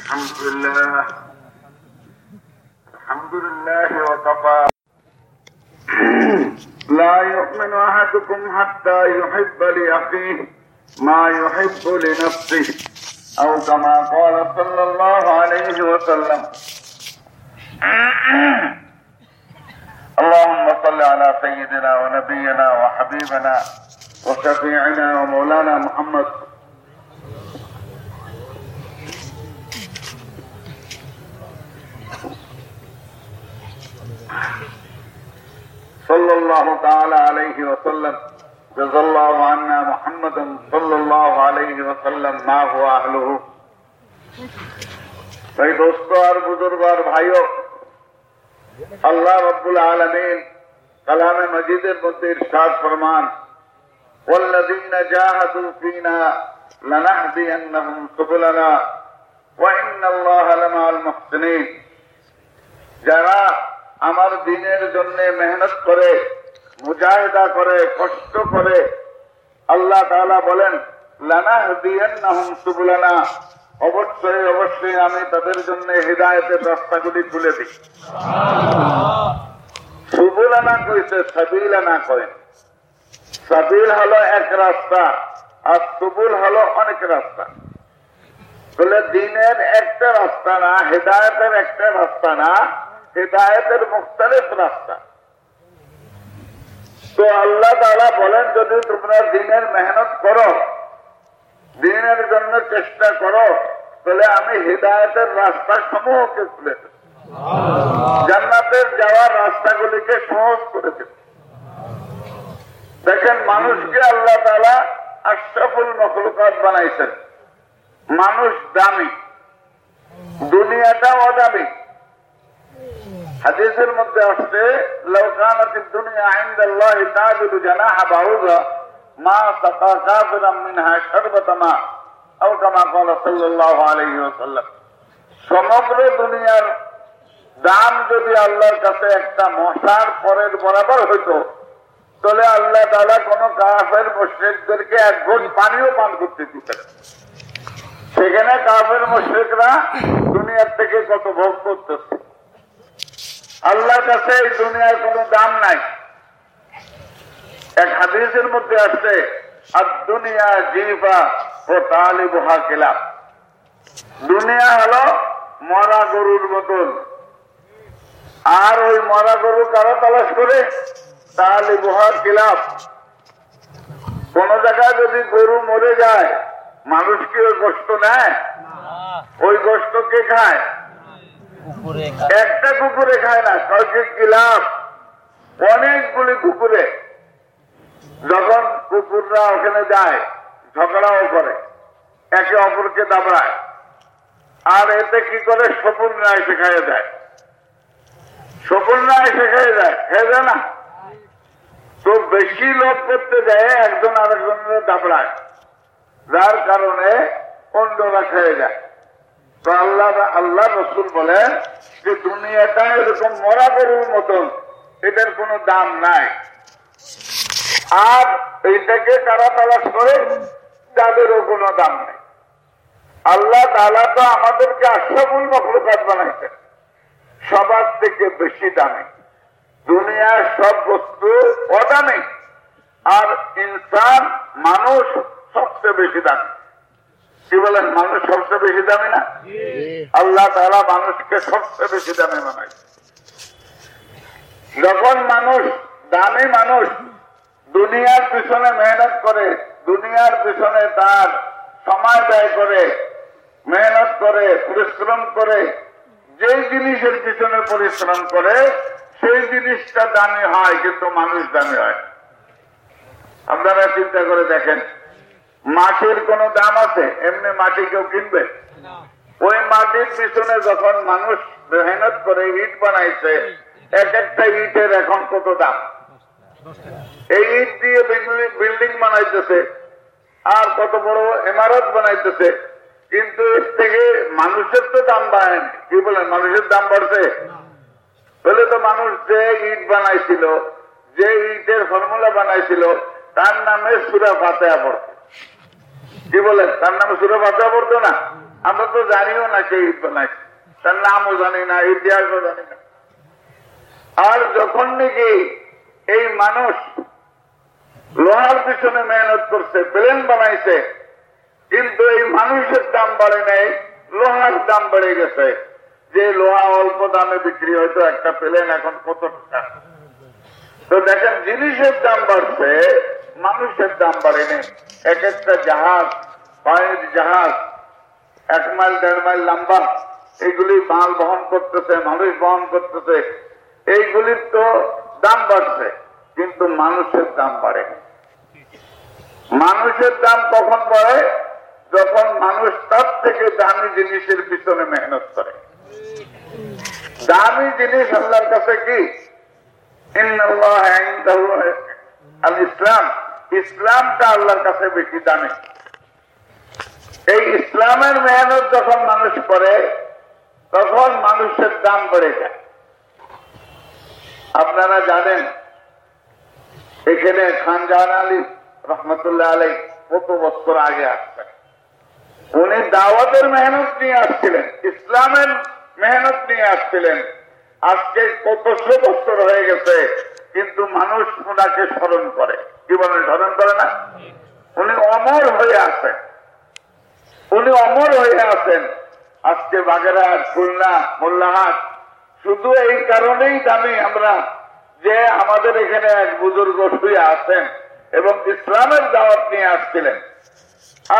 الحمد لله الحمد لله وكفى لا يؤمن أحدكم حتى يحب لأخيه ما يحب لنفسه أو كما قال صلى الله عليه وسلم. اللهم صل على سيدنا ونبينا وحبيبنا وشفيعنا ومولانا محمد صلى الله تعالى عليه وسلم جزا الله عنا محمدا صلى الله عليه وسلم ما هو أهله ভাই দোস্ত আর বুজুর্গ আর ভাইও আল্লাহ রব্বুল আলমিন কালামে মজিদের মধ্যে ইরশাদ ফরমান والذين جاهدوا فينا لنهدينهم سبلنا وإن الله لمع المحسنين যারা আমার দিনের জন্য মেহনত করে মুজাহিদা করে কষ্ট করে আল্লাহ তাআলা বলেন লানাহদিয়ান্নাহুম সুবুলানা অবশ্যই অবশ্যই আমি তাদের জন্য হৃদায়তের রাস্তাগুলি খুলে দিই সুবুলানা কইছে সাবিলানা করেন সাবিল হলো এক রাস্তা আর সুবুল হলো অনেক রাস্তা। বলে দিনের একটা রাস্তা না হৃদায়তের একটা রাস্তা না হৃদায়তের মুখতালিফ রাস্তা। তো আল্লাহ তালা বলেন যদি তোমরা দিনের মেহনত করো দিনের জন্য চেষ্টা করো তাহলে আমি হৃদায়তের রাস্তা সমূহকে খুলে দেব। জান্নাতের যাওয়ার রাস্তাগুলিকে সহজ করে দেব। দেখেন মানুষকে আল্লাহ তালা আশরাফুল মখলুকাত বানাইছেন। মানুষ দামি। দুনিয়াটা অদামি। হাদিসের মধ্যে আসছে সমগ্র দুনিয়ার দাম যদি আল্লাহর কাছে একটা মশার পরের বরাবর হইতো তাহলে আল্লাহ তাআলা কোন কাফের মুশরিকদেরকে এক ঘট পানিও পান করতে দিতেন সেখানে কাফের মুশরিকরা দুনিয়ার থেকে কত ভোগ করতেছে। আল্লাহর কাছে এই দুনিয়ার কোন দাম নাই। এক হাদিসের মধ্যে আসছে আর দুনিয়া জিফা ও তালিবহা কেলাম দুনিয়া হলো মরা গরুর মতন। আর ওই মরা গরু কারা তালাশ করে? তালিবহা কেলাম কোন জায়গায় যদি গরু মরে যায় মানুষ কি ওই গোষ্ঠ নেয়? ওই গোষ্ঠ কে খায়? একটা কুকুরে খায় না কাউকে গিলাম অনেকগুলি কুকুরে। যখন কুকুররা ওখানে যায় ঝগড়াও করে একে অপরকে দাবড়ায়। আর এতে কি করে? সপুর এসে খাইয়ে দেয়। সপুর এসে খেয়ে দেয় খেয়ে দেয় না? তো বেশি লোভ করতে যায়, একজন আরেকজনের দাবড়ায় যার কারণে অন্যরা খেয়ে যায়। তো আল্লাহ আল্লাহ রসুল বলেন যে, দুনিয়াটা এরকম মরা গরুর মতন, এটার কোনো দাম নাই। আর এইটাকে কারা তালাশ করে? তাদেরও কোনো দাম নেই। আল্লাহ তালা তো আমাদেরকে আশাফুল মখলুকাত বানাইছেন। সবার থেকে বেশি দামে। দুনিয়ার সব বস্তু অদামে আর ইনসান মানুষ সবচেয়ে বেশি দামি। কি বলেন মানুষ সবচেয়ে বেশি দামি না? আল্লাহ তারা মানুষকে সবচেয়ে বেশি দামে বানায়। যখন মানুষ দামি মানুষ দুনিয়ার পিছনে মেহনত করে দুনিয়ার পিছনে তার সময় ব্যয় করে মেহনত করে পরিশ্রম করে যেই জিনিসের পিছনে পরিশ্রম করে সেই জিনিসটা দামি হয়, কিন্তু মানুষ দামি হয়। আপনারা চিন্তা করে দেখেন, মাটির কোন দাম আছে? এমনি মাটি কেউ কিনবে? ওই মাটির পিছনে যখন মানুষ মেহনত করে, ইট বানাইছে, এক একটা ইটের এখন কত দাম? এই ইট দিয়ে বিল্ডিং বানাইতেছে, আর কত বড় ইমারত বানাইতেছে, কিন্তু এর থেকে মানুষের তো দাম বাড়েনি কি বলেন, মানুষের দাম বাড়ছে? বলে তো মানুষ যে ইট বানাইছিল, যে ইটের ফর্মুলা বানাইছিল, তার নামে সুরা ফাতেহা পড়ছে কি বলে তার নামে সুরে বাচ্চা পড়তো না? আমরা তো জানিও না কে ঈদ বানাইছে। তার নামও জানি না, ইতিহাসও জানি না। আর যখন নাকি এই মানুষ লোহার পিছনে মেহনত করছে প্লেন বানাইছে, কিন্তু এই মানুষের দাম বাড়ে নাই, লোহার দাম বেড়ে গেছে। যে লোহা অল্প দামে বিক্রি হয়তো একটা প্লেন এখন কত টাকা? তো দেখেন, জিনিসের দাম বাড়ছে, মানুষের দাম বাড়েনি। এক একটা জাহাজ, পায়ের জাহাজ, এক মাইল, দেড় মাইল লম্বা এগুলি মাল বহন করতেছে, মানুষ বহন করতেছে। এইগুলির তো দাম বাড়ছে, কিন্তু মানুষের দাম বাড়ে মানুষের দাম কখন বাড়ে? যখন মানুষ তার থেকে দামি জিনিসের পিছনে মেহনত করে। দামি জিনিস আল্লাহর কাছে কি? ইসলাম ইসলামটা আল্লাহর কাছে বেশি দামি। এই ইসলামের মেহনত যখন মানুষ করে, তখন মানুষের দাম বেড়ে যায়। আপনারা জানেন, এখানে খান জাহান আলী রহমতুল্লাহ আলী কত বছর আগে আসছেন। উনি দাওয়াতের মেহনত নিয়ে আসছিলেন। ইসলামের মেহনত নিয়ে আসছিলেন। আজকে কতশো বছর হয়ে গেছে, কিন্তু মানুষ ওনাকে স্মরণ করে। কি বলেন স্মরণ করে না? উনি অমর হয়ে আছেন। উনি অমর হয়ে আছেন। আজকে বাগেরহাট, খুলনা, মোল্লাহাট, শুধু এই কারণেই দামি আমরা যে আমাদের এখানে এক বুজুর্গ শুয়ে আছেন এবং ইসলামের দাওয়াত নিয়ে আসছিলেন।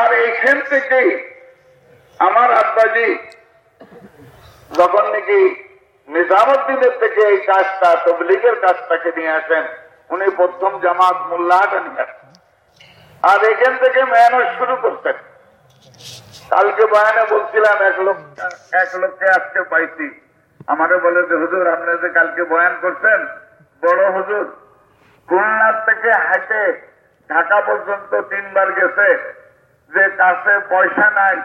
আর এইখান থেকেই আমার আব্বাজি যখন নাকি নিজামুদ্দিনের থেকে এই কাজটা, তবলিগের কাজটাকে নিয়ে আসেন, উনি প্রথম জামাত মোল্লাহাটা নিয়ে আর এখান থেকে মেহনত শুরু করতেন। কালকে বয়ানে বলছিলাম, এক লোক এক লোককে আজকে পাইছি। আমারে বলে যে, হুজুর আপনারা যে কালকে বয়ান করছেন, বড় হুজুর খুলনার থেকে হাইটে ঢাকা পর্যন্ত তিনবার গেছে, যে কাছে পয়সা নাই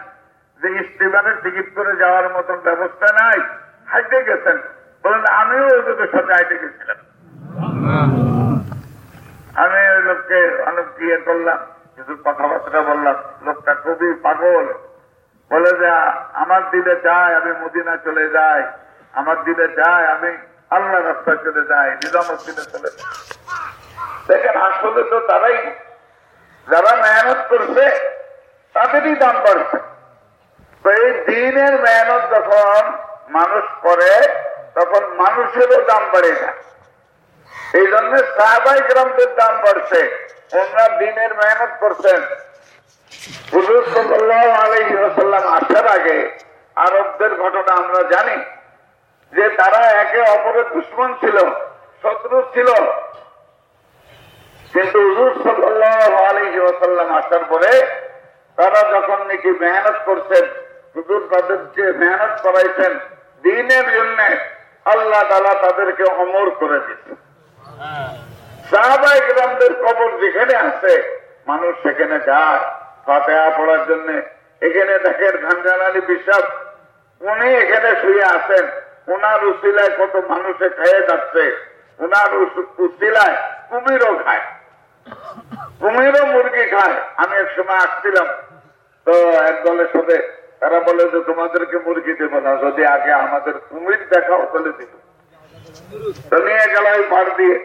যে স্টিমারের টিকিট করে যাওয়ার মতন ব্যবস্থা নাই, হাইটে গেছেন। বলেন, আমিও ওদের সাথে হাইটে গেছিলাম। আমি ওই লোককে অনেক ইয়ে করলাম কিছু কথাবার্তা বললাম। লোকটা খুবই পাগল। বলে যে, আমার দিলে চায় আমি মদিনা চলে যাই। আমার দিলে চায় আমি আল্লাহ রাস্তায় চলে যাই নিজামুদ্দিনে চলে যাই। দেখেন আসলে তো তারাই। যারা মেহনত করছে, তাদেরই দাম বাড়ছে। এই দিনের মেহনত যখন মানুষ করে, তখন মানুষেরও দাম বাড়ে না। এই জন্য সাহাবাই গ্রামদের দাম বাড়ছে। ওনারা দিনের মেহনত করছেন। হুজুর সাল্লাহ আসার আগে আরবদের ঘটনা আমরা জানি, যে তারা একে অপরের দুশ্মন ছিল, শত্রু ছিল। কিন্তু হুজুর সাল্লাহ আসার পরে তারা যখন নাকি মেহনত করছেন হুজুর তাদেরকে মেহনত করাইছেন দিনের জন্য। আল্লাহ তালা তাদেরকে অমর করে দিচ্ছেন সাহাবাই গ্রামদের কবর যেখানে আছে, মানুষ সেখানে যায়। ফাতেহা পড়ার জন্য। এখানে দেখেন খানজান আলী বিশ্বাস, উনি এখানে শুয়ে আছেন। ওনার উসিলায় কত মানুষে খেয়ে যাচ্ছে। ওনার উসিলায় কুমিরও খায়। কুমিরও মুরগি খায়। আমি এক সময় আসছিলাম, তো এক দলের সাথে তারা বলে যে তোমাদেরকে মুরগি দেবো না, যদি আগে আমাদের কুমির দেখাও বলে দিব। তো নিয়ে গেল ওই পাড় দিয়ে।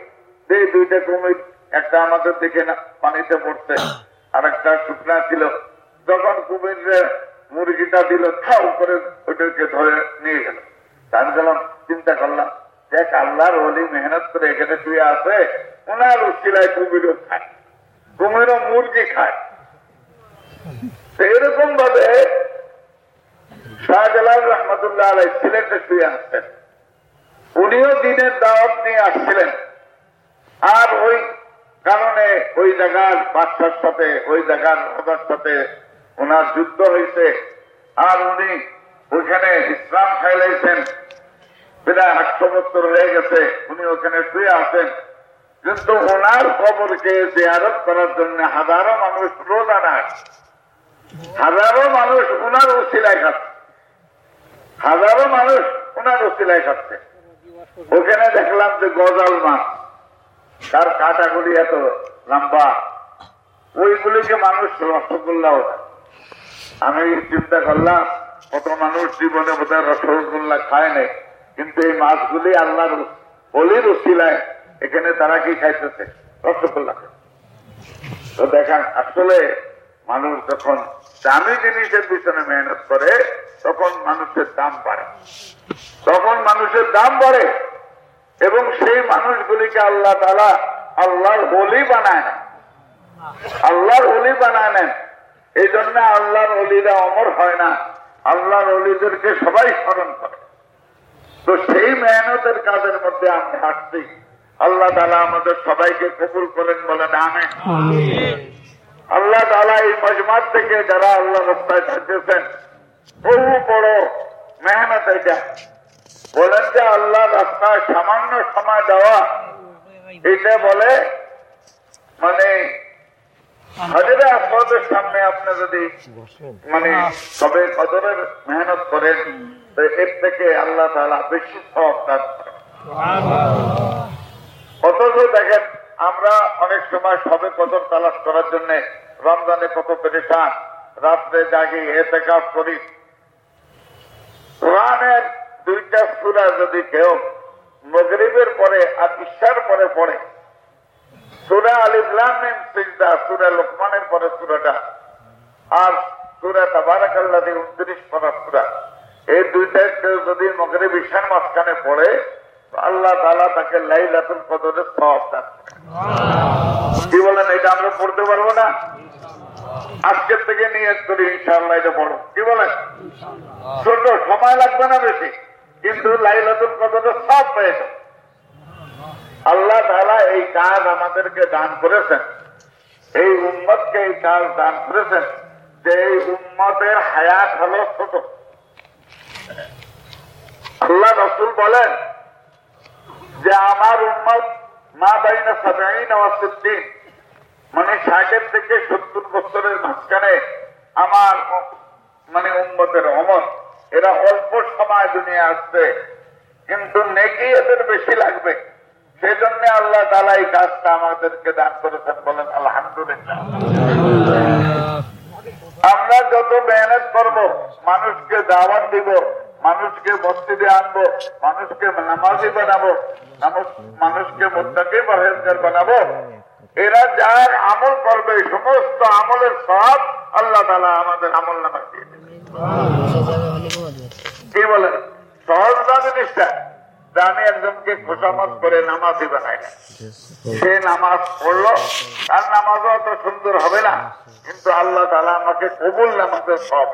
এই দুইটা কুমির, একটা আমাদের দিকে না, পানিতে পড়ছে আর একটা শুকনা ছিল। যখন কুমির মুরগিটা দিল থাও করে ওইটাকে ধরে নিয়ে গেল। আমি গেলাম চিন্তা করলাম দেখ, আল্লাহর হলি মেহনত করে এখানে শুয়ে আছে ওনার উচিলায় কুমিরও খায়, কুমিরও মুরগি খায়। এরকম ভাবে শাহজালাল রহমতুল্লাহ আলাই সিলেটে শুয়ে আসছেন উনিও দিনের দাওয়াত নিয়ে আসছিলেন। আর ওই কারণে ওই জায়গার বাচ্চার সাথে, ওই জায়গার রাজার সাথে ওনার যুদ্ধ হয়েছে। আর উনি ওইখানে ইসলাম খাইলাইছেন প্রায় আটশো বছর হয়ে গেছে উনি ওখানে শুয়ে আছেন। কিন্তু ওনার কবরকে জিয়ারত করার জন্য হাজারো মানুষ রোজা নাই হাজারো মানুষ ওনার উচিলায় খাচ্ছে। হাজারো মানুষ ওনার উচিলায় খাচ্ছে ওখানে দেখলাম যে গজাল মাছ, তার কাটাগুলি এত লম্বা, ওইগুলিকে মানুষ রসগোল্লাও দেয়। আমি চিন্তা করলাম, কত মানুষ জীবনে বোধহয় রসগোল্লা খায় নাই, কিন্তু এই মাছগুলি আল্লাহর বলির উশিলায় এখানে তারা কি খাইতেছে? রসগোল্লা তো দেখেন, আসলে মানুষ যখন দামি জিনিসের পিছনে মেহনত করে তখন মানুষের দাম বাড়ে। তখন মানুষের দাম বাড়ে এবং সেই মানুষগুলিকে আল্লাহ তালা আল্লাহর বলি বানায় না আল্লাহর অলি বানায় নেন। এই জন্য আল্লাহর অলিরা অমর হয় না। আল্লাহর অলিদেরকে সবাই স্মরণ করে। তো সেই মেহনতের কাজের মধ্যে আমরা হাঁটছি। আল্লাহ তালা আমাদের সবাইকে কবুল করেন বলেন আমি আল্লাহ তালা এই মজমাত থেকে যারা আল্লাহ রাস্তায় থাকতেছেন বহু বড় মেহনত এটা বলেন যে আল্লাহ রাস্তায় সামান্য সময় দেওয়া এটা বলে মানে সামনে আপনি যদি মানে সবে কদরের মেহনত করেন এর থেকে আল্লাহ বেশি অথচ দেখেন, আমরা অনেক সময় সবে কদর তালাশ করার জন্য রমজানে কত পেরেছান রাত্রে জাগি এতে কাজ করি কোরআনের দুইটা সুরা যদি কেউ মগরিবের পরে আর ঈশার পরে পড়ে সুরা আলিফলাম সিজদা সুরা লোকমানের পরে সুরাটা আর সুরা তাবারাকাল্লাদি উনত্রিশ পরা সুরা এই দুইটা কেউ যদি মগরিব ঈশার মাঝখানে পড়ে তো আল্লাহ তাআলা তাকে লাইলাতুল কদরের সওয়াব দান কি বলেন এটা আমরা পড়তে পারব না? আজকের থেকে নিয়ত করি ইনশাআল্লাহ এটা পড়ো কি বলেন? ছোট সময় লাগবে না বেশি। কিন্তু লাইলাতুল কদরের সব পেয়েছে আল্লাহ তাআলা এই কাজ আমাদেরকে দান করেছেন। এই উম্মতকে এই কাজ দান করেছেন যে এই উম্মতের হায়াত হলো ছোট। আল্লাহ রসুল বলেন যে আমার উম্মত মা বাইনা সাবাইন ওয়াসিদ্দিন মানে ষাটের থেকে সত্তর বছরের মাঝখানে আমার মানে উম্মতের অমর। এরা অল্প সময় দুনিয়া আসছে কিন্তু নেকি এদের বেশি লাগবে। সেই জন্য আল্লাহ তালা এই কাজটা আমাদেরকে দান করেছেন বলেন, আলহামদুলিল্লাহ। আমরা যত মেহনত করব, মানুষকে দাওয়াত দিব, মানুষকে মসজিদে আনব, মানুষকে নামাজি বানাবো মানুষকে মোত্তাকি পরহেজগার বানাবো এরা যার আমল করবে সমস্ত আমলের সব আল্লাহ তালা আমাদের আমল নামা দিয়ে দেবে। কি বলেন? সহজ না জিনিসটা? আমি একজনকে খোসামত করে নামাজি বানাই না সে নামাজ পড়ল তার নামাজও অত সুন্দর হবে না কিন্তু আল্লাহ তালা আমাকে কবুল নামাজের সব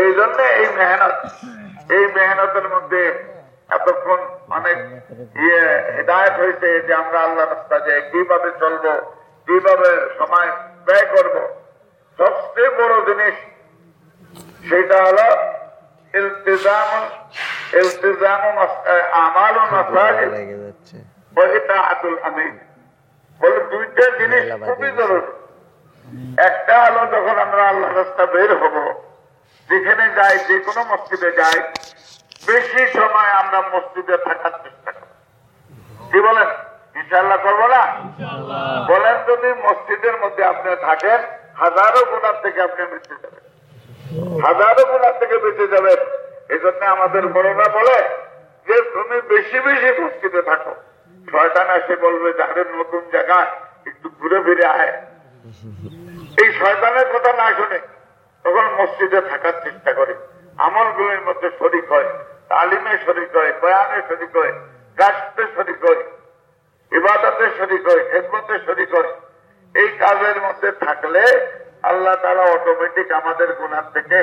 এই জন্য এই মেহনত এই মেহনতের মধ্যে এতক্ষণ অনেক ইয়ে হৃদায়ত হয়েছে যে আমরা আল্লাহ রাস্তা যে কীভাবে চলবো কীভাবে সময় ব্যয় করব সবচেয়ে বড় জিনিস সেটা হলো ইলতিজাম ইলতিজাম আমাল আমিন। বলে দুইটা জিনিস খুবই জরুরি। একটা হলো যখন আমরা আল্লাহ রাস্তা বের হব যেখানে যাই যে কোনো মসজিদে যাই বেশি সময় আমরা মসজিদে থাকার চেষ্টা করি কি বলেন? ইনশাল্লাহ করব না? বলেন যদি মসজিদের মধ্যে আপনি থাকেন হাজারো গুণার থেকে আপনি বেঁচে যাবেন। হাজারো গুণার থেকে বেঁচে যাবেন। এই জন্য আমাদের বড়রা বলে যে তুমি বেশি বেশি মসজিদে থাকো। শয়তান এসে বলবে যাদের নতুন জায়গা একটু ঘুরে ফিরে আয়। এই শয়তানের কথা না শুনে তখন মসজিদে থাকার চেষ্টা করে। আমলগুলির মধ্যে শরিক হয়। তালিমে শরিক হয় বয়ানে শরিক হয় গাছতে শরিক হয় ইবাদতে শরিক হয় খেদমতে শরিক হয় এই কাজের মধ্যে থাকলে আল্লাহ তারা অটোমেটিক আমাদের গুণার থেকে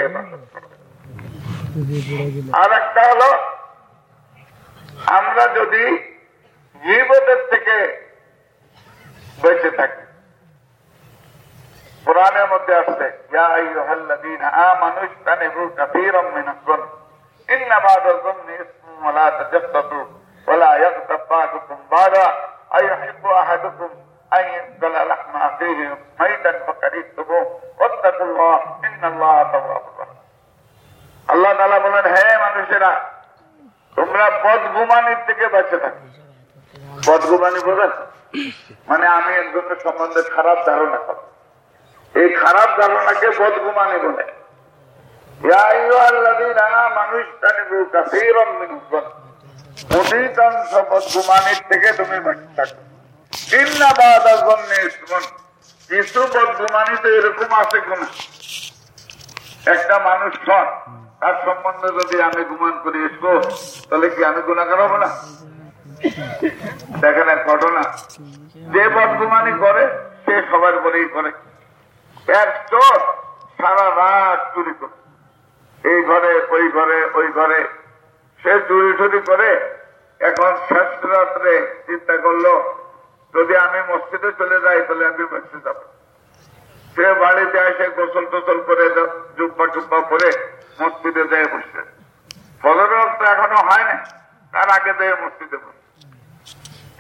আর একটা হলো, আমরা যদি জীবদের থেকে বেঁচে থাকি। কোরআনের মধ্যে আসছে, ইয়া আইয়ুহাল্লাযীনা আমানু ইজতানিবু কাসীরাম মিনাজ-যুন্ন ইন্না বা'দাজ-যুন্নি ইসমুন ওয়া লা তাজাসসাসু ওয়া লা ইয়াগতাব বা'দুকুম বা'দা আইয়ুহিব্বু আহাদুকুম আন ইয়াকুলা লাহমা আখিহি মাইতান ফাকারিহতুমুহ ওয়াত্তাকুল্লাহ ইন্নাল্লাহা তাওয়াবুর রাহিম আল্লাহ তাআলা বলেন, হে মানুষেরা, তোমরা বদগুমানির থেকে বেঁচে থাকো। বদগুমানি বোঝেন মানে আমি একজনের সম্বন্ধে খারাপ ধারণা করি। এই খারাপ ধারণাকে বদগুমানি বলে। একটা মানুষ সৎ তার সম্বন্ধে যদি আমি গুমান করি এসবো তাহলে কি আমি গুণাগার হব না? দেখেন এক ঘটনা। যে বদগুমানি করে, সে সবার বলেই করে। এক চোর সারা রাত চুরি করে। এই ঘরে, ওই ঘরে ওই ঘরে। সে চুরি টুরি করে এখন শেষ রাত্রে চিন্তা করল, যদি আমি মসজিদে চলে যাই, তাহলে আমি বেঁচে যাব। সে বাড়িতে এসে গোসল টোসল করে, জুব্বা টুব্বা করে মসজিদে যেয়ে বসছে ফজর তো এখনও হয় না তার আগে দেয় মসজিদে বসে।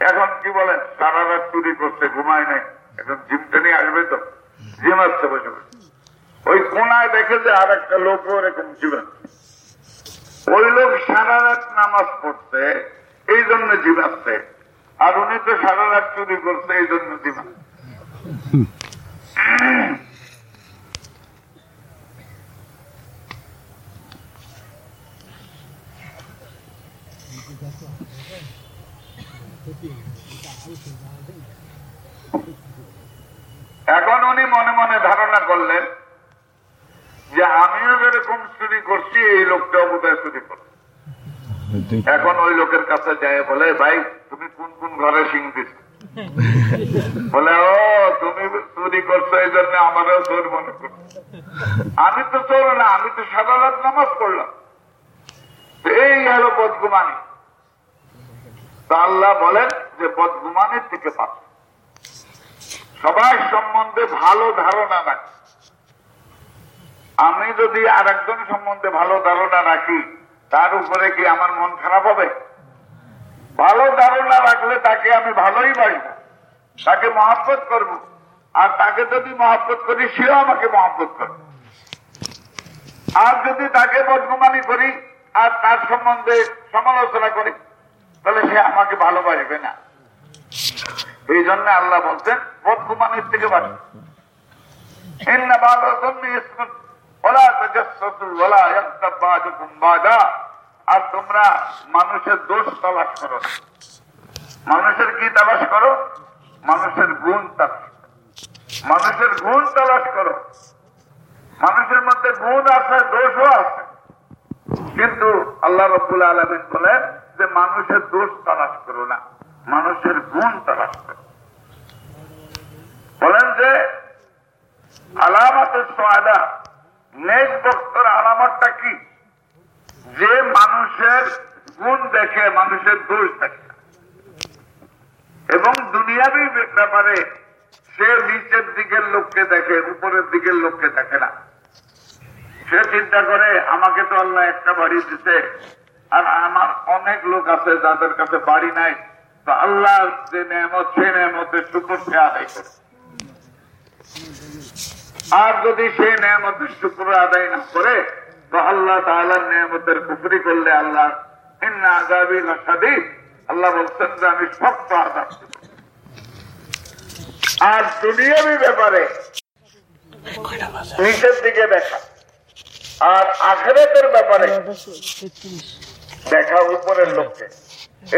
এখন কি বলেন, সারা রাত চুরি করছে, ঘুমায় নাই, এখন জিমটা নিয়ে আসবে তো? জিম আসছে বসে বসে। ওই কোনায় দেখে যে আর একটা লোক এরকম জীবন। ওই লোক সারা রাত নামাজ পড়ছে, এই জন্য জীবাচ্ছে। আর উনি তো সারা রাত চুরি করছে, এই জন্য জীবন এখন উনি মনে মনে ধারণা করলেন যে আমিও যেরকম চুরি করছি, এই লোকটাও বোধহয় চুরি করছে এখন ওই লোকের কাছে যায়, বলে, ভাই, তুমি কোন কোন ঘরে সিং দিছ? বলে, ও, তুমি চুরি করছ, এই জন্য আমারও চোর মনে করছ আমি তো চোর না, আমি তো সারা রাত নামাজ পড়লাম। এই হলো বদগুমানি। তো আল্লাহ বলেন যে, বদগুমানির থেকে পাচ্ছ সবার সম্বন্ধে ভালো ধারণা রাখি আমি যদি আর একজন সম্বন্ধে ভালো ধারণা রাখি, তার উপরে কি আমার মন খারাপ হবে? ভালো ধারণা রাখলে তাকে আমি ভালোই বাসব। তাকে মহাব্বত করব। আর তাকে যদি মহাব্বত করি, সেও আমাকে মহাব্বত করবে। আর যদি তাকে বদগুমানি করি, আর তার সম্বন্ধে সমালোচনা করি, তাহলে সে আমাকে ভালো ভালোবাসবে না। এই জন্য আল্লাহ বলছেন বদগুমানির থেকে বাঁচবে আর তোমরা মানুষের দোষ তালাশ করো মানুষের কি তালাশ করো? মানুষের গুণ তালাশ মানুষের গুণ তালাশ করো। মানুষের মধ্যে গুণ আছে, দোষও আছে। কিন্তু আল্লাহ রব্বুল আলমিন বলেন যে মানুষের দোষ তালাশ করো না। মানুষের গুণ তালাশ করো। বলেন যে আলামত সোয়াদা নেক বক্তর আলামতটা কি? যে মানুষের গুণ দেখে, মানুষের দোষ দেখে। এবং দুনিয়াবি ব্যাপারে সে নিচের দিকের লোককে দেখে, উপরের দিকের লোককে দেখে না। সে চিন্তা করে, আমাকে তো আল্লাহ একটা বাড়ি দিতে আর আমার অনেক লোক আছে যাদের কাছে বাড়ি নাই। তো আল্লাহ যে নেমত সে নেমতের শুকর সে আদায় করে আর যদি সেই নেমতের শুক্র আদায় না করে, তো আল্লাহ তাআলার নেমতের কুফরি করলে আল্লাহ, ইন্না আযাবি আল্লাহ বলছেন যে, আমি শক্ত আযাব দেব। আর দুনিয়াবি ব্যাপারে নিচের দিকে দেখা। আর আখেরাতের ব্যাপারে দেখা উপরের লোককে।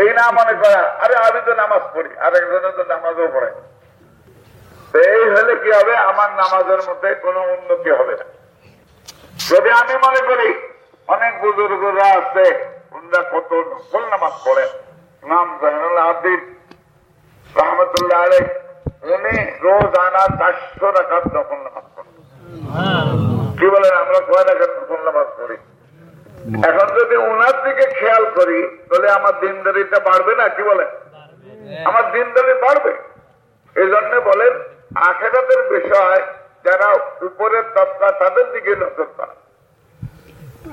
এই না মনে করা, আরে আমি তো নামাজ পড়ি আর একজনে তো নামাজও পড়ে। এই হলে কি হবে? আমার নামাজের মধ্যে কোনো উন্নতি হবে না। যদি আমি মনে করি, অনেক বুজুর্গরা আছে, উনরা কত নকল নামাজ পড়েন নাম জাহানুল আব্দিন রহমতুল্লাহ আলাই উনি রোজ আনা চারশো রাখার নকল নামাজ পড়েন কি বলেন আমরা কয় রাখার নকল নামাজ পড়ি? এখন যদি ওনার দিকে খেয়াল করি, তাহলে আমার দিনদারিটা বাড়বে না, কি বলেন আমার দিনদারি বাড়বে। এই জন্য বলেন আখেরাতের বিষয় যারা উপরের তত্ত্বা তাদের দিকে নজর করা।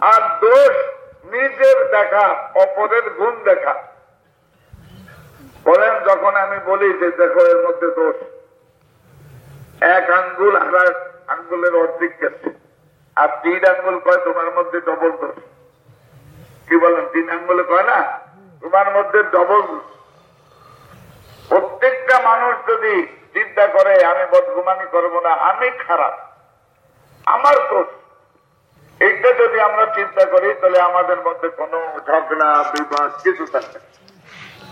আর দোষ নিজের দেখা, অপরের গুণ দেখা। বলেন, যখন আমি বলি যে দেখো, এর মধ্যে দোষ। এক আঙ্গুল আর আঙ্গুলের অর্ধেক গেছে। আর তিন আঙ্গুল কয়, তোমার মধ্যে ডবল দোষ। কি বলেন, তিন আঙ্গুলে কয় না? তোমার মধ্যে ডবল প্রত্যেকটা মানুষ যদি চিন্তা করে আমি বদগুমানি করব না আমি খারাপ। আমার দোষ। এইটা যদি আমরা চিন্তা করি তাহলে আমাদের মধ্যে কোনো ঝগড়া বিবাদ কিছু থাকবে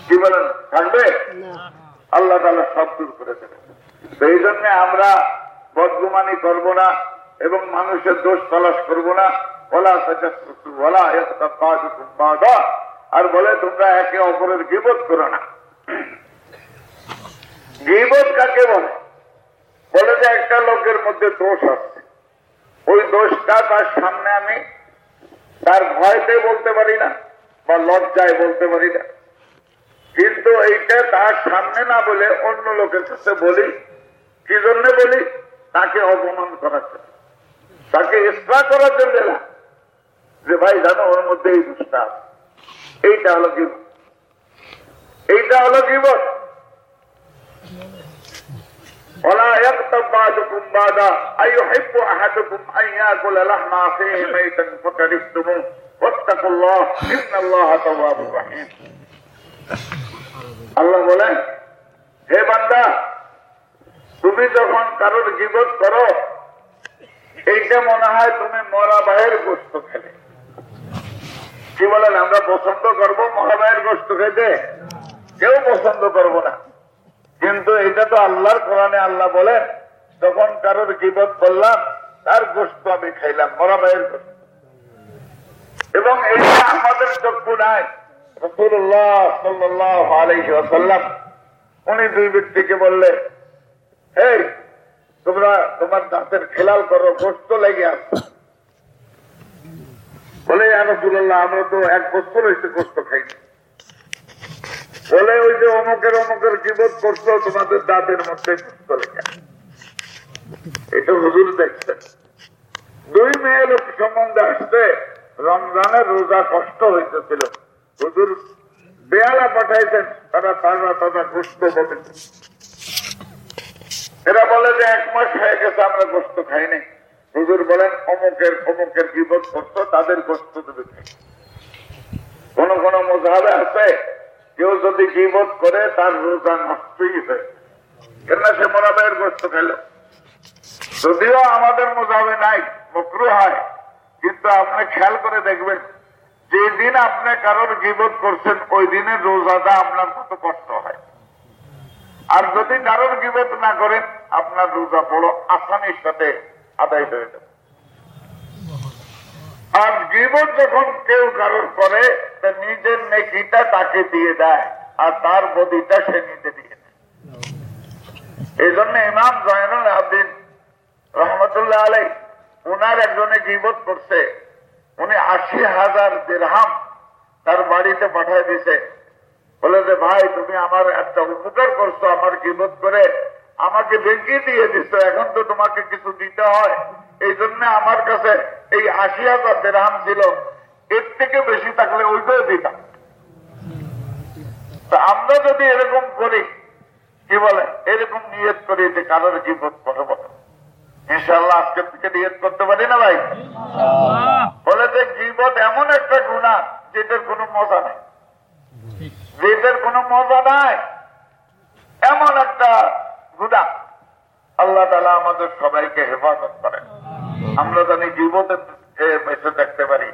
কি বলেন? থাকবে? আল্লাহ তালা সব দূর করে দেবে সেই জন্য আমরা বদগুমানি করব না এবং মানুষের দোষ তলাশ করব না। বলা বা'দুকুম আর বলে তোমরা একে অপরের গিবত করো না। গিবত কাকে বলে? বলে যে একটা লোকের মধ্যে দোষ আছে। ওই দোষটা তার সামনে আমি তার ভয়তে বলতে পারি না বা লজ্জায় বলতে পারি না। কিন্তু এইটা তার সামনে না বলে অন্য লোকের কাছে বলি। কি জন্য বলি? তাকে অপমান করার জন্য। তাকে ইসরা করার জন্য না। যে ভাই, জানো, ওর মধ্যে এই দোষটা আছে। এইটা হলো জীব এইটা হলো জীবন ولا يغتب بعضكم بعضا أيحب أحدكم أن يأكل لحم أخيه ميتا فكرهتموه واتقوا الله إن الله تواب رحيم আল্লাহ বলেন হে বান্দা তুমি যখন কারোর জীবত করো এইটা মনে হয় তুমি মরা ভাইয়ের গোস্ত খেলে কি বলেন আমরা পছন্দ করবো মরা ভাইয়ের গোস্ত খেতে কেউ পছন্দ করবো না কিন্তু এটা তো আল্লাহর কোরআনে আল্লাহ বলেন তখন কারোর গিবত করলাম, তার গোস্ত আমি খাইলাম, মরা ভাইয়ের গোস্ত এবং এইটা আমাদের চক্ষু নাই উনি দুই ব্যক্তিকে বললে এই তোমরা তোমার দাঁতের খেলাল করো গোস্ত লেগে আসছে বলে আমরা তো এক বছর হয়েছে গোস্ত খাইনি। বলে ওই যে অমুকের অমুকের জীবন করছ, তোমাদের দাঁতের মধ্যে এটা হুজুর দেখছেন। দুই মেয়ে লোক সম্বন্ধে আসতে রমজানের রোজা কষ্ট হইতেছিল। হুজুর বেয়ালা পাঠাইছেন, তারা তাজা তাজা গোস্ত বলে। এরা বলে যে এক মাস হয়ে গেছে, আমরা গোস্ত খাইনি। হুজুর বলেন, অমুকের অমুকের বিপদ করতো তাদের গোস্ত দেবে খাই কোন কোন মজাবে আছে? কেউ যদি গিবত করে, তার রোজা নষ্টই হয় কেন সে মোরাবের গোস্ত খেল। যদিও আমাদের মোজাবে নাই, মকরু হয়, কিন্তু আপনি খেয়াল করে দেখবেন যে দিন আপনি কারোর গিবত করছেন, ওই দিনের রোজাটা আপনার কত কষ্ট হয়। আর যদি কারোর গিবত না করেন, আপনার রোজা বড় আসানির সাথে আদায় হয়ে যাবে। আর গিবত যখন কেউ কারোর করে তা নিজের নেকিটা তাকে দিয়ে দেয়, আর তার বদিটা সে নিজে দিয়ে দেয়। এই জন্য ইমাম জয়নুল আবদিন রহমতুল্লাহ আলাই উনার একজনে গিবত করছে। উনি আশি হাজার দেড়হাম তার বাড়িতে পাঠায় দিছে বলে যে, ভাই, তুমি আমার একটা উপকার করছ, আমার গিবত করে আমাকে বেঁকিয়ে দিয়ে দিচ্ছ এখন তো তোমাকে কিছু দিতে হয়। এই জন্য আমার কাছে এই আশি হাজার দেড়হাম ছিল। এর থেকে বেশি থাকলে ওইটাও দিতাম। তা আমরা যদি এরকম করি কি বলে? এরকম নিয়ত করি যে কারোর জীবন করব ইনশাল্লাহ আজকে থেকে নিয়ত করতে পারি না ভাই? বলে যে জীবন এমন একটা গুণা যেটার কোনো মজা নেই। যেটার কোনো মজা নাই। এমন একটা গুণা আল্লাহ তালা আমাদের সবাইকে হেফাজত করেন। আমরা জানি জীবতে বেঁচে থাকতে পারি।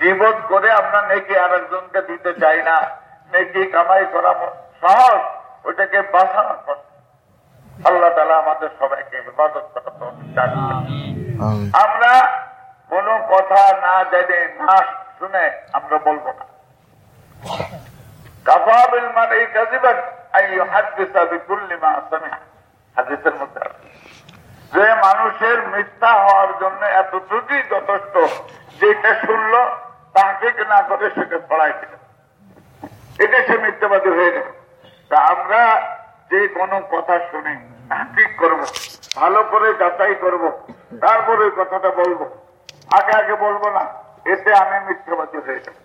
জীবত করে আমরা নেকি আর একজনকে দিতে চাই না। নেকি কামাই করা সহজ ওইটাকে বাঁচানো আল্লাহ তালা আমাদের সবাইকে হেফাজত করা করেন। আমরা কোনো কথা না জেনে না শুনে আমরা বলব না। যে মানুষের মিথ্যা হওয়ার জন্য এতটুকুই যথেষ্ট যেটা শুনলো, তাকে না করে সেটা ছড়াই দিল। এটা সে মিথ্যাবাদী হয়ে গেল। তা আমরা যে কোনো কথা শুনে ঠিক করব, ভালো করে যাচাই করব, তারপরে কথাটা বলব। আগে আগে বলব না, এতে আমি মিথ্যাবাদী হয়ে যাব।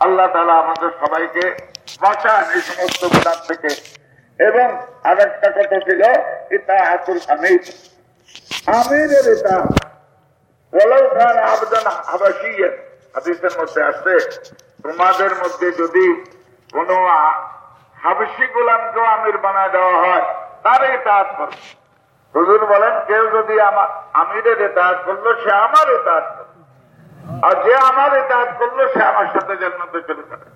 আল্লাহ তালা আমাদের সবাইকে বাঁচান এই সমস্ত গুণার থেকে। এবং আর একটা কথা ছিল এটা আতুল আমির আমিরের এটা আমির হুজুর বলেন, কেউ যদি আমার আমিরের আর যে আমার ইতাহাত করল, সে আমার সাথে জান্নাতে চলে যাবে।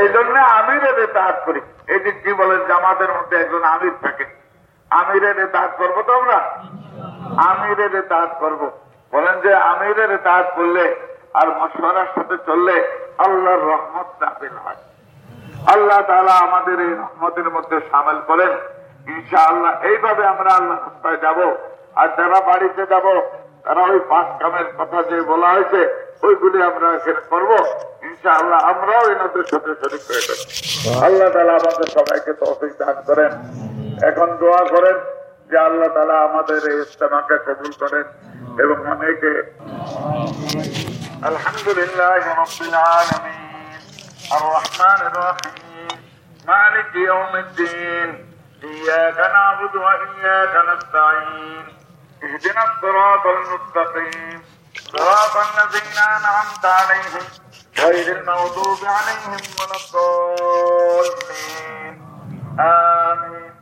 এই জন্য আমিরের ইতাহাত করি। এই যে কি বলেন জামাতের মধ্যে একজন আমির থাকে। আমিরের ইতাহাত করব তো আমরা? আমিরের ইতাহাত করব। বলেন যে আমিরের ইতাহাত করলে আর মশওয়ারার সাথে চললে আল্লাহর রহমত নাপিল হয়। আল্লাহ তাআলা আমাদের এই রহমতের মধ্যে সামিল করেন। ইনশাআল্লাহ এইভাবে আমরা আল্লাহ যাব। আর যারা বাড়িতে যাব তারা ওই পাঁচ কামের কথা যে বলা হয়েছে ওইগুলি আমরা এখানে করবো ইনশাআল্লাহ আমরাও এনাদের সাথে শরীর হয়ে যাবো আল্লাহ তালা আমাদের সবাইকে তৌফিক দান করেন এখন দোয়া করেন যে আল্লাহ তালা আমাদের এই ইস্তেমাকে কবুল করেন এবং অনেকে আলহামদুলিল্লাহ রব্বিল আলামিন الرحمن الرحيم مالك يوم الدين إياك نعبد وإياك نستعين اهدنا الصراط المستقيم. صراط الذين أنعمت عليهم غير المغضوب عليهم ولا الضالين. آمين.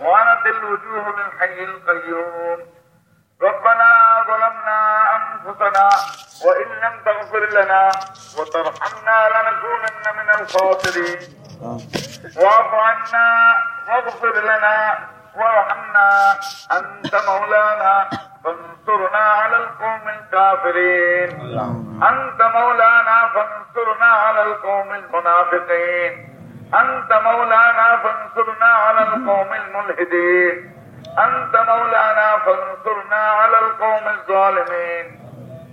وعنت الوجوه للحي القيوم. ربنا ظلمنا أنفسنا وإن لم تغفر لنا وترحمنا لنكونن من الخاسرين. واعف عنا واغفر لنا وارحمنا أنت مولانا فانصرنا على القوم الكافرين. أنت مولانا فانصرنا على القوم المنافقين. أنت مولانا فانصرنا على القوم الملحدين. أنت مولانا فانصرنا على القوم الظالمين.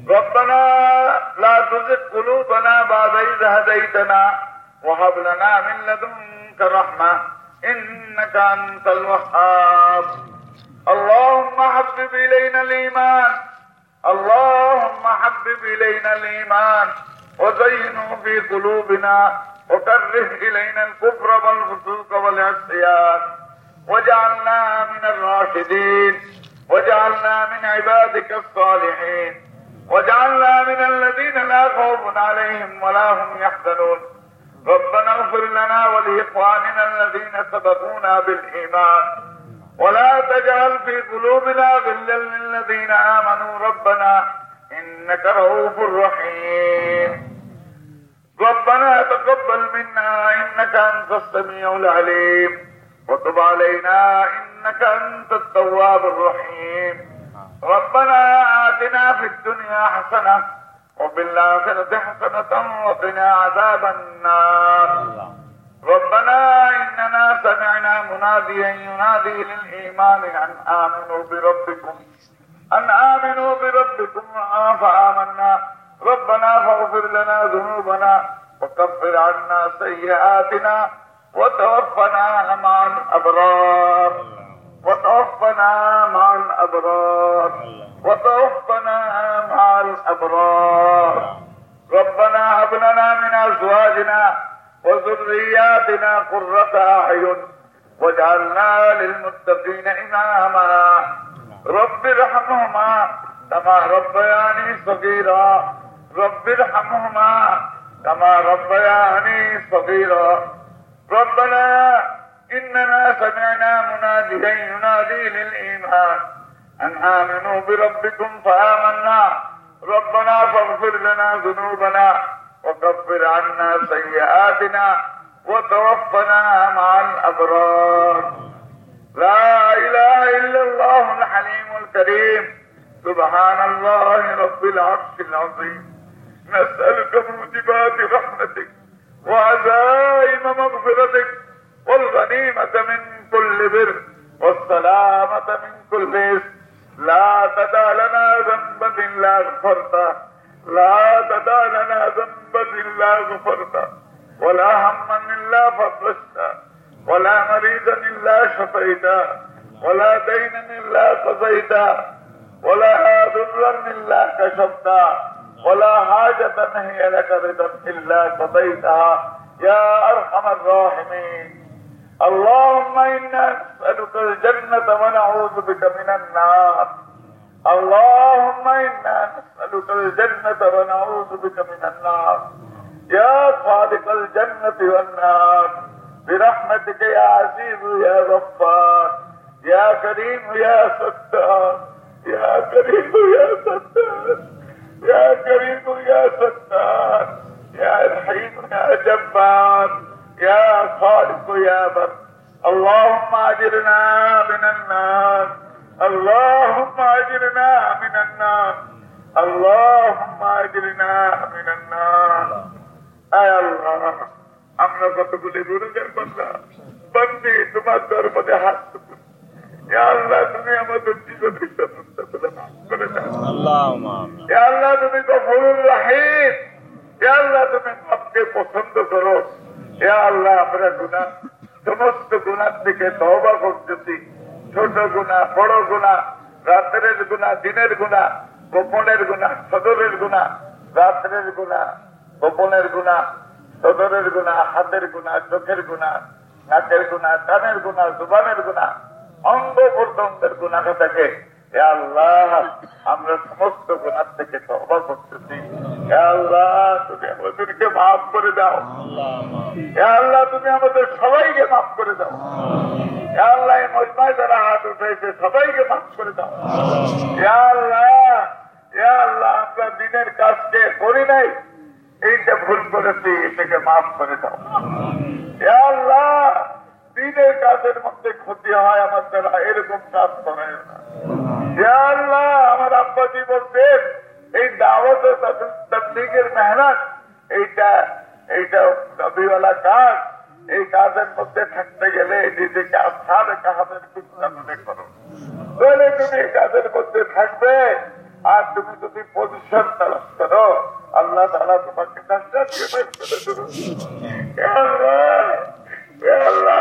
ربنا لا تزغ قلوبنا بعد إذ هديتنا وهب لنا من لدنك رحمة. إنك أنت الوهاب. اللهم حبب إلينا الإيمان. اللهم حبب إلينا الإيمان. وزينه في قلوبنا. وكره إلينا الكفر والفسوق والعصيان. وجعلنا من الراشدين. وجعلنا من عبادك الصالحين. وجعلنا من الذين لا خوف عليهم ولا هم يحزنون. ربنا اغفر لنا ولإخواننا الذين سبقونا بالإيمان. ولا تجعل في قلوبنا غلا للذين آمنوا. ربنا إنك رؤوف رحيم. ربنا تقبل منا إنك أنت السميع العليم. وتب علينا إنك أنت التواب الرحيم. ربنا آتنا في الدنيا حسنة وفي الآخرة حسنة وقنا عذاب النار. ربنا إننا سمعنا مناديا ينادي للإيمان أن آمنوا بربكم. أن آمنوا بربكم فآمنا. ربنا فاغفر لنا ذنوبنا وكفر عنا سيئاتنا وتوفنا مع الأبرار. وتوفنا مع الأبرار. وتوفنا الأبرار. ربنا هب لنا من أزواجنا وذرياتنا قرة أعين واجعلنا للمتقين إماما. رب ارحمهما كما ربياني صغيرا. رب ارحمهما كما ربياني صغيرا. ربنا إننا سمعنا مناديا ينادي للإيمان أن آمنوا بربكم فآمنا. ربنا فاغفر لنا ذنوبنا وكفر عنا سيئاتنا وتوفنا مع الأبرار. لا إله إلا الله الحليم الكريم. سبحان الله رب العرش العظيم. نسألك موجبات رحمتك وعزائم مغفرتك والغنيمة من كل بر والسلامة من كل اسم لا تدع لنا ذنبا إلا غفرته. لا تدع لنا ذنبا إلا غفرته. ولا هما إلا فرجته ولا مريضا إلا شفيته. ولا دينا إلا قضيته. ولا ضرا إلا كشفته ولا حاجة هي لك رضا إلا قضيتها. يا أرحم الراحمين. اللهم إنا نسألك الجنة ونعوذ بك من النار. اللهم إنا نسألك الجنة ونعوذ بك من النار. يا خالق الجنة والنار. برحمتك يا عزيز يا غفار. يا كريم يا ستار. يا كريم يا ستار. يا كريم يا ستار. يا رحيم يا جبار. يا خالق يا بر اللهم اجرنا من النار اللهم اجرنا من النار اللهم اجرنا من النار আয় আল্লাহ আমরা কতগুলি গুরুদের বান্দা বন্দি তোমার দরবারে হাত তুলি। ইয়া আল্লাহ তুমি আমাদের জীবনের সমস্যাগুলো মাফ করে দাও اللهم آمين ইয়া আল্লাহ তুমি গফুরুর রাহিম ইয়া আল্লাহ তুমি মাপকে পছন্দ করো ইয়া আল্লাহ আমরা গুণা সমস্ত গুণার থেকে তহবা করতেছি। ছোট গুণা বড় গুণা রাত্রের গুণা দিনের গুণা গোপনের গুণা সদরের গুণা রাত্রের গুণা গোপনের গুণা সদরের গুণা হাতের গুণা চোখের গুণা নাকের গুণা কানের গুণা জুবানের গুণা অঙ্গ প্রত্যঙ্গের গুণাটা থেকে আল্লাহ, আমরা সমস্ত গুণার থেকে তবা করতেছি। আল্লাহ তুমি আমাদেরকে মাফ করে দাও। আল্লাহ তুমি আমাদের সবাইকে মাফ করে দাও। আল্লাহ। মজমায় যারা হাত উঠেছে সবাইকে মাফ করে দাও। আল্লাহ। আল্লাহ আমরা দিনের কাজকে করি নাই এইটা ভুল করেছি এটাকে মাফ করে দাও। আল্লাহ। দিনের কাজের মধ্যে ক্ষতি হয় আমার দ্বারা এরকম কাজ করে না। আল্লাহ। আমার আব্বাজি বলতেন এই দাওয়াত তবলিগের মেহনত, এইটা এইটা নবীওয়ালা কাজ। এই কাজের মধ্যে থাকতে গেলে নিজেকে আসার কাহাদের চিন্তা মনে করো। তাহলে তুমি এই কাজের মধ্যে থাকবে, আর তুমি যদি পজিশন তালাশ করো, আল্লাহ তালা তোমাকে আল্লাহ আল্লাহ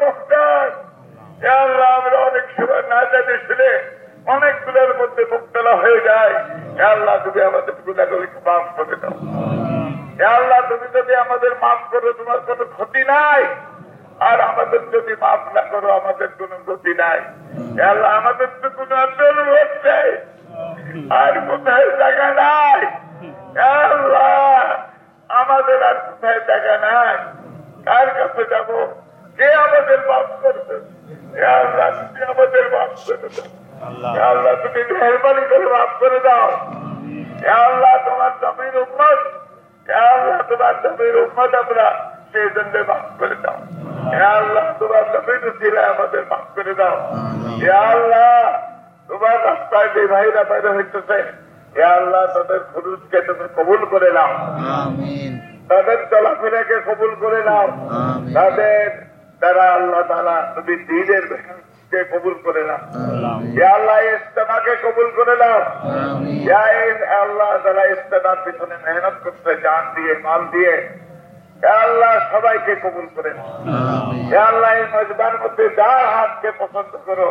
মোহতাজ। আল্লাহ অনেক সময় না জানি শুনে অনেকগুলোর মধ্যে মুক্তলা হয়ে যায়। আল্লাহ, তুমি আমাদের গুণাগুলিকে মাফ করে দাও। আল্লাহ, তুমি যদি আমাদের মাফ করো, তোমার কোনো ক্ষতি নাই। আর আমাদের যদি মাফ না করো, আমাদের কোনো গতি নাই। আল্লাহ, আমাদের তো কোনো আন্দোলন হচ্ছে আর কোথায় জায়গা নাই? আল্লাহ, আমাদের আর কোথায় জায়গা নাই? কার কাছে যাব? কে আমাদের বাপ করবে আমাদের বাপ করে আল্লাহ। তুমি মেহরবানি করে বাপ করে দাও। আল্লাহ তোমার জমির উন্মত আল্লাহ তোমার জমির উন্মত আমরা সেই জন্য বাপ করে দাও। আল্লাহ। তোমার জমির উচিলা আমাদের বাপ করে দাও। আল্লাহ তোমার রাস্তায় যে ভাইরা বাইরে হইতেছে আল্লাহ তাদের খরুজকে তুমি কবুল করে নাও। তাদের চলাফেরাকে কবুল করে নাও। তাদের তারা আল্লাহ তালা দিনের কে কবুল করে নাও। আল্লাহ ইস্তেমাকে কবুল করে নাও। আল্লাহ তারা ইস্তেমার পিছনে মেহনত করতে জান দিয়ে মাল দিয়ে। আল্লাহ সবাইকে কবুল করে মধ্যে যার হাতকে পছন্দ করো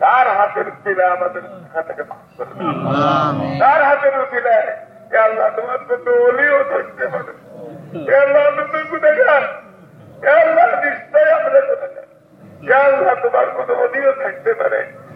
তার হাতের উচিলে আমাদের হাতকে মাফ করে তার হাতের উচিলে আল্লাহ তোমার তো অলিও থাকতে পারে আল্লাহ তুমি কোথায় আল্লাহ নিশ্চয় আমরা হে আল্লাহ তোমার কোনো অলিও থাকতে পারে।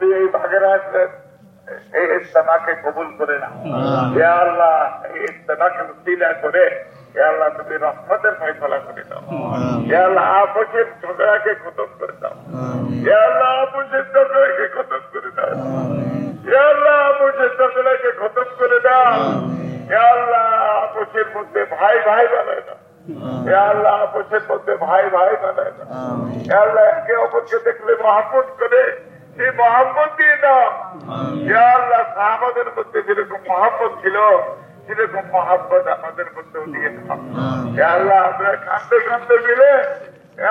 তুমি এই ভাগের এই ইস্তেমাকে কবুল করে না ইয়া আল্লাহ এই ইস্তেমাকে উসিলা করে ইয়া আল্লাহ তুমি রহমতের ফয়সলা করে দাও। ইয়া আল্লাহ ঝগড়াকে খতম করে দাও। ইয়া আল্লাহ আপসের ঝগড়াকে খতম করে দাও। ইয়া আল্লাহ ঝগড়াকে খতম করে দাও। ইয়া আল্লাহ মধ্যে ভাই ভাই বানায় দাও। আল্লাহ মধ্যে ভাই ভাই বানায় দাও। ইয়া আল্লাহ একে অপরকে দেখলে মহাপত করে সেই মহাপত দিয়ে দাও। আল্লাহ সাহাবাদের মধ্যে যেরকম মহাপত ছিল সেরকম মহাব্বত আমাদের মধ্যেও দিয়ে দাও আল্লাহ আমরা কান্দে কান্দে মিলে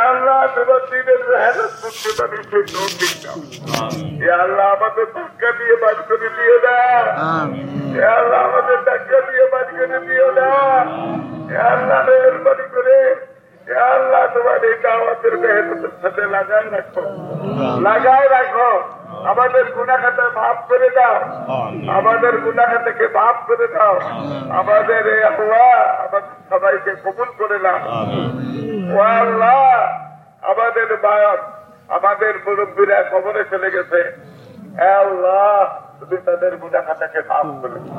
আল্লাহ তোমার দিনের মেহনত করতে পারি সেই তৌফিক দাও। আল্লাহ আমাদের টাকা দিয়ে বাদ করে দিও। আল্লাহ আমাদের দিয়ে বাদ করে দিও। না আল্লাহ মেহরবানি করে আল্লাহ তোমার এই দাওয়াতের মেহনতের সাথে লাগাই রাখো। লাগাই রাখো। আমাদের গুণাখাতা মাফ করে দাও। আমাদের গুণাখাতাকে মাফ করে দাও। আমাদের এই আল্লাহ আমাদের সবাইকে কবুল করে নাও। ও আল্লাহ আমাদের বায়ক আমাদের মুরব্বীরা কবরে চলে গেছে। আল্লাহ তুমি তাদের গুণাখাতাকে মাফ করে দাও।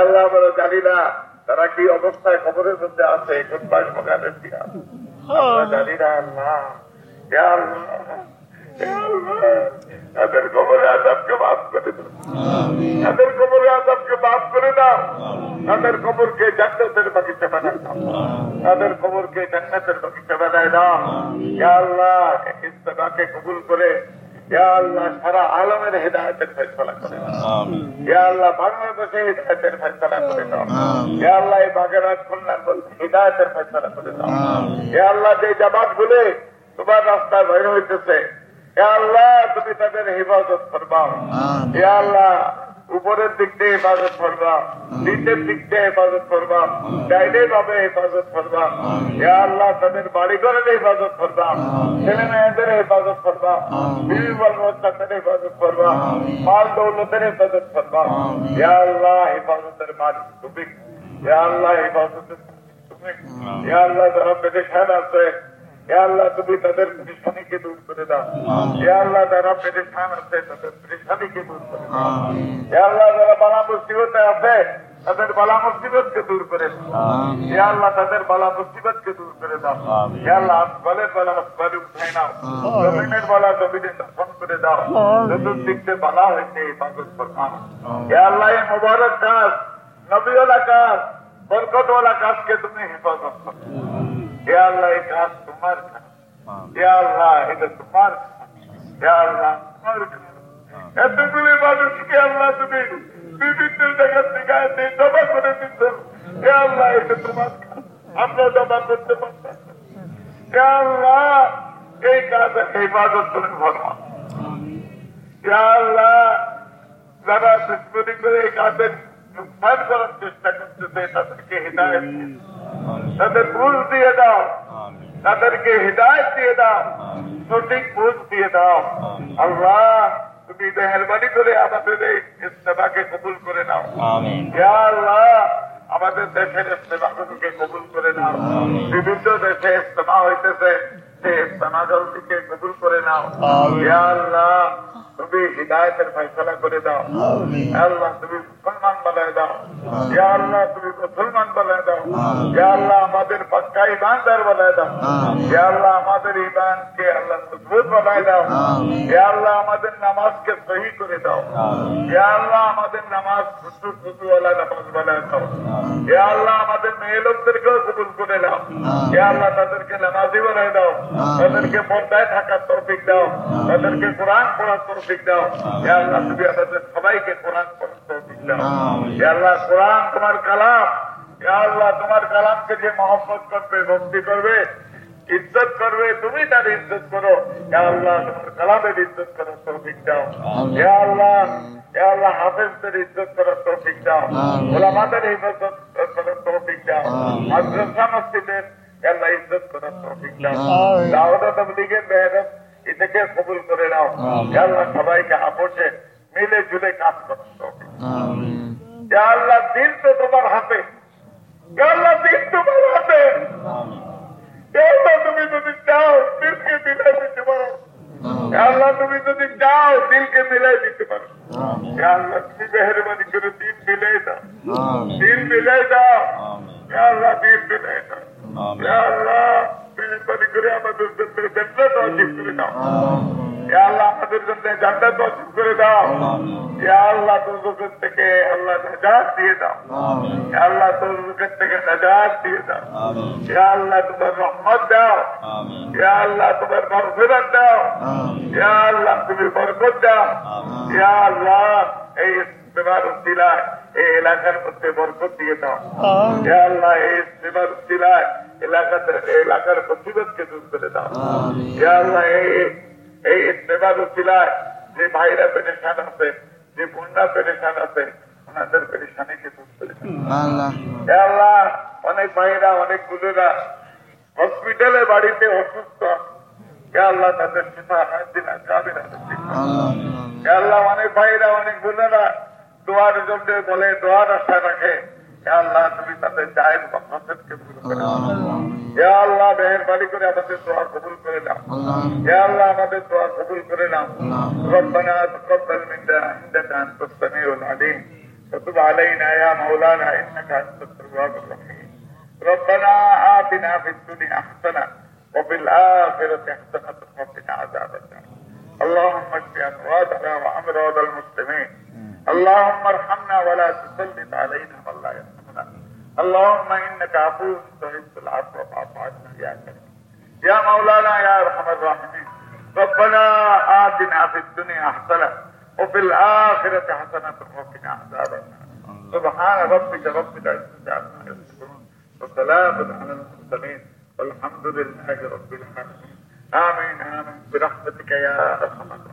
আল্লাহ আমরা জানি না তারা কি অবস্থায় কবরের মধ্যে আছে? কোন মকানের কি আমরা জানি না আল্লাহ। তাদের কবরে আজাবকে মাফ করে দাও। তাদের কবরে আজাবকে মাফ করে দাও। তাদের কবরকে জান্নাতের বাগিচা বানায় দাও। তাদের কবরকে জান্নাতের বাগিচা বানায় দাও। ইয়া আল্লাহ ইস্তেমাকে কবুল করে আল্লাহ সারা আলমের হেদায়তের ফেসলা করে আল্লাহ বাংলাদেশে হিদায়তের ফেসলা করে দাও। আল্লাহ এই বাগেরহাট খুলনার মধ্যে হিদায়তের ফেসলা করে দাও। আল্লাহ যে জামাত গুলে তোমার রাস্তায় বের হইতেছে আল্লাহ তুমি তাদের হেফাজত করবাও। আল্লাহ উপরের দিক দিয়ে হেফাজত করবা নিচের দিক দিয়ে হেফাজত করবা ডাইনে ভাবে হেফাজত করবা। ইয়া আল্লাহ তাদের বাড়ি ঘরের হেফাজত করবা ছেলে মেয়েদের হেফাজত করবা। বিবি বল বাচ্চাদের হেফাজত করবা। মাল দৌলতের হেফাজত করবা। ইয়া আল্লাহ হেফাজতের মালিক তুমি। ইয়া আল্লাহ হেফাজতের তুমি। ইয়া আল্লাহ যারা পেরেশান আছে ইয়া আল্লাহ তুমি তাদের পরেশানিকে দূর করে দাও। আল্লাহ যারা পেরেশান আছে তাদের পরেশানিকে দূর করে দাও। আল্লাহ যারা বালা মুসিবতে আছে তাদের বালা মুসিবতকে দূর করে আল্লাহ তাদের বালা মুসিবতকে দূর করে দাও। আল্লাহ আসবালের বালা আসবালে উঠাই নাও। জমিনের বালা জমিনে দর্শন করে দাও। চতুর্দিকতে বালা হয়েছে ইবাদত ফরমান আল্লাহ এই মোবারক কাজ নবীওয়ালা কাজ বরকতওয়ালা কাজকে তুমি হেফাজত করো। ইয়া আল্লাহ এই কাজ তোমার ইয়া আল্লাহ এটা তোমার ইয়া আল্লাহ তোমার এতগুলি মানুষকে আল্লাহ তুমি বিভিন্ন জায়গা থেকে এনে জমা করে দিচ্ছেন এ আল্লাহ এটা তোমার আমরা জমা করতে পারতাম। এ আল্লাহ এই কাজ হেফাজত তুমি ভরমা আল্লাহ যারা দুশ্মনী করে এই কাজের নুকসান করার চেষ্টা করতেছে তাদেরকে হৃদায়ত তাদের বুঝ দিয়ে দাও। তাদেরকে হৃদায়ত দিয়ে দাও। সঠিক বুঝ দিয়ে দাও। আল্লাহ তুমি মেহরবানি করে আমাদের এই ইস্তেমাকে কবুল করে নাও। আল্লাহ আমাদের দেশের ইস্তেমাগুলোকে কবুল করে নাও। বিভিন্ন দেশে ইস্তেমা হইতেছে। সেই ইস্তেমা জলদিকে কবুল করে নাও। আল্লাহ তুমি হৃদায়তের ফয়সলা করে দাও। আল্লাহ তুমি মুসলমান বানায় দাও। ইয়া আল্লাহ তুমি মুসলমান বানায় দাও। ইয়া আল্লাহ আমাদের পাক্কা ইমানদার বানায় দাও। ইয়া আল্লাহ আমাদের ইমানকে আল্লাহ মজবুত বানায় দাও। ইয়া আল্লাহ আমাদের নামাজকে সহি করে দাও। ইয়া আল্লাহ আমাদের নামাজ খুশু খুশুওয়ালা নামাজ বানায় দাও। ইয়া আল্লাহ আমাদের মেয়ে লোকদেরকেও কবুল করে দাও ইয়া আল্লাহ তাদেরকে নামাজি বানায় দাও। তাদেরকে পর্দায় থাকার তৌফিক দাও। তাদেরকে কোরআন পড়ার তৌফিক দাও। ইয়া আল্লাহ তুমি আমাদের সবাইকে কোরআন পড়ার তৌফিক দাও। ইয়া আল্লাহ কোরআন তোমার কালাম। ইয়া আল্লাহ তোমার কালামকে যে মহব্বত করবে ভক্তি করবে ইজ্জত করবে তুমি তার ইজ্জত করো। আল্লাহ তোমার কালামের ইজ্জত করার তৌফিক দাও। আল্লাহ আল্লাহ হাফেজদের ইজ্জত করার তৌফিক দাও। ওলামাদের ইজ্জত করার তৌফিক দাও। মাদ্রাসা মসজিদের আল্লাহ ইজ্জত করার তৌফিক দাও দাওয়াত তাবলীগের মেহনত এটাকে কবুল করে নাও আল্লাহ সবাইকে আপোষে মিলে ঝুলে কাজ করার তৌফিক আল্লাহ দিন তো তোমার হাতে আল্লাহ দিন তোমার হাতে আল্লাহ তুমি যদি চাও দিলকে মিলাই দিতে পারো আল্লাহ তুমি যদি চাও দিলকে মিলাই দিতে পারো আল্লাহ তুমি মেহরবানি করে দিন মিলাই দাও দিন মিলাই দাও আল্লাহ দিন মিলাই দাও ইয়া আল্লাহ মেহরবানি করে আমাদের জন্য জান্নাত ওয়াজিব করে দাও ইয়া আল্লাহ আমাদের জন্য জান্নাত ওয়াজিব করে দাও ইয়া আল্লাহ দুজকের থেকে আল্লাহ নাজাত দিয়ে দাও ইয়া আল্লাহ দুজকের থেকে নাজাত দিয়ে দাও ইয়া আল্লাহ তোমার রহমত দাও ইয়া আল্লাহ তোমার মাগফিরাত দাও ইয়া আল্লাহ তুমি বরকত দাও ইয়া আল্লাহ এই ইস্তেমার উদ্দিলায় এই এলাকার মধ্যে বরকত দিয়ে দাও। আল্লাহ এই ইস্তেমার উদ্দিলায় এলাকাতে এলাকার প্রতিবাদকে দূর করে দাও। আল্লাহ এই এই ইস্তেমার উচিলায় যে ভাইরা পেরেশান আছে যে বোনরা পেরেশান আছে ওনাদের পেরেশানিকে দূর করে দাও। আল্লাহ। অনেক ভাইরা অনেক বোনেরা হসপিটালে বাড়িতে অসুস্থ। আল্লাহ তাদের সেটা দিন কাবিন আল্লাহ। আল্লাহ অনেক ভাইরা অনেক বোনেরা দোয়ার জন্য বলে দোয়ার আশা রাখে ইয়া আল্লাহ তুমি তাদের জায়েজ মকসদকে দূর করে দাও আল্লাহ ইয়া আল্লাহ মেহেরবানি করে আমাদের দোয়া কবুল করে দাও আল্লাহ يا الله আমাদের দোয়া কবুল করে নাও আল্লাহ ربنا تقبل منا انك انت السميع العليم وتب علينا يا مولانا انك انت التواب الرحيم ربنا آتنا في الدنيا حسنة وفي الآخرة حسنة وقنا عذاب النار اللهم اشف أمواتنا وأمراض المسلمين اللهم ارحمنا ولا تسلط علينا من لا يرحمنا. اللهم إنك عفو تحب العفو فاعف عنا يا كريم. يا مولانا يا أرحم الراحمين. ربنا آتنا في الدنيا حسنة وفي الآخرة حسنة وقنا عذاب سبحان ربك رب العزة عما يصفون وسلام على المرسلين والحمد لله رب العالمين. آمين آمين. برحمتك يا أرحم الراحمين.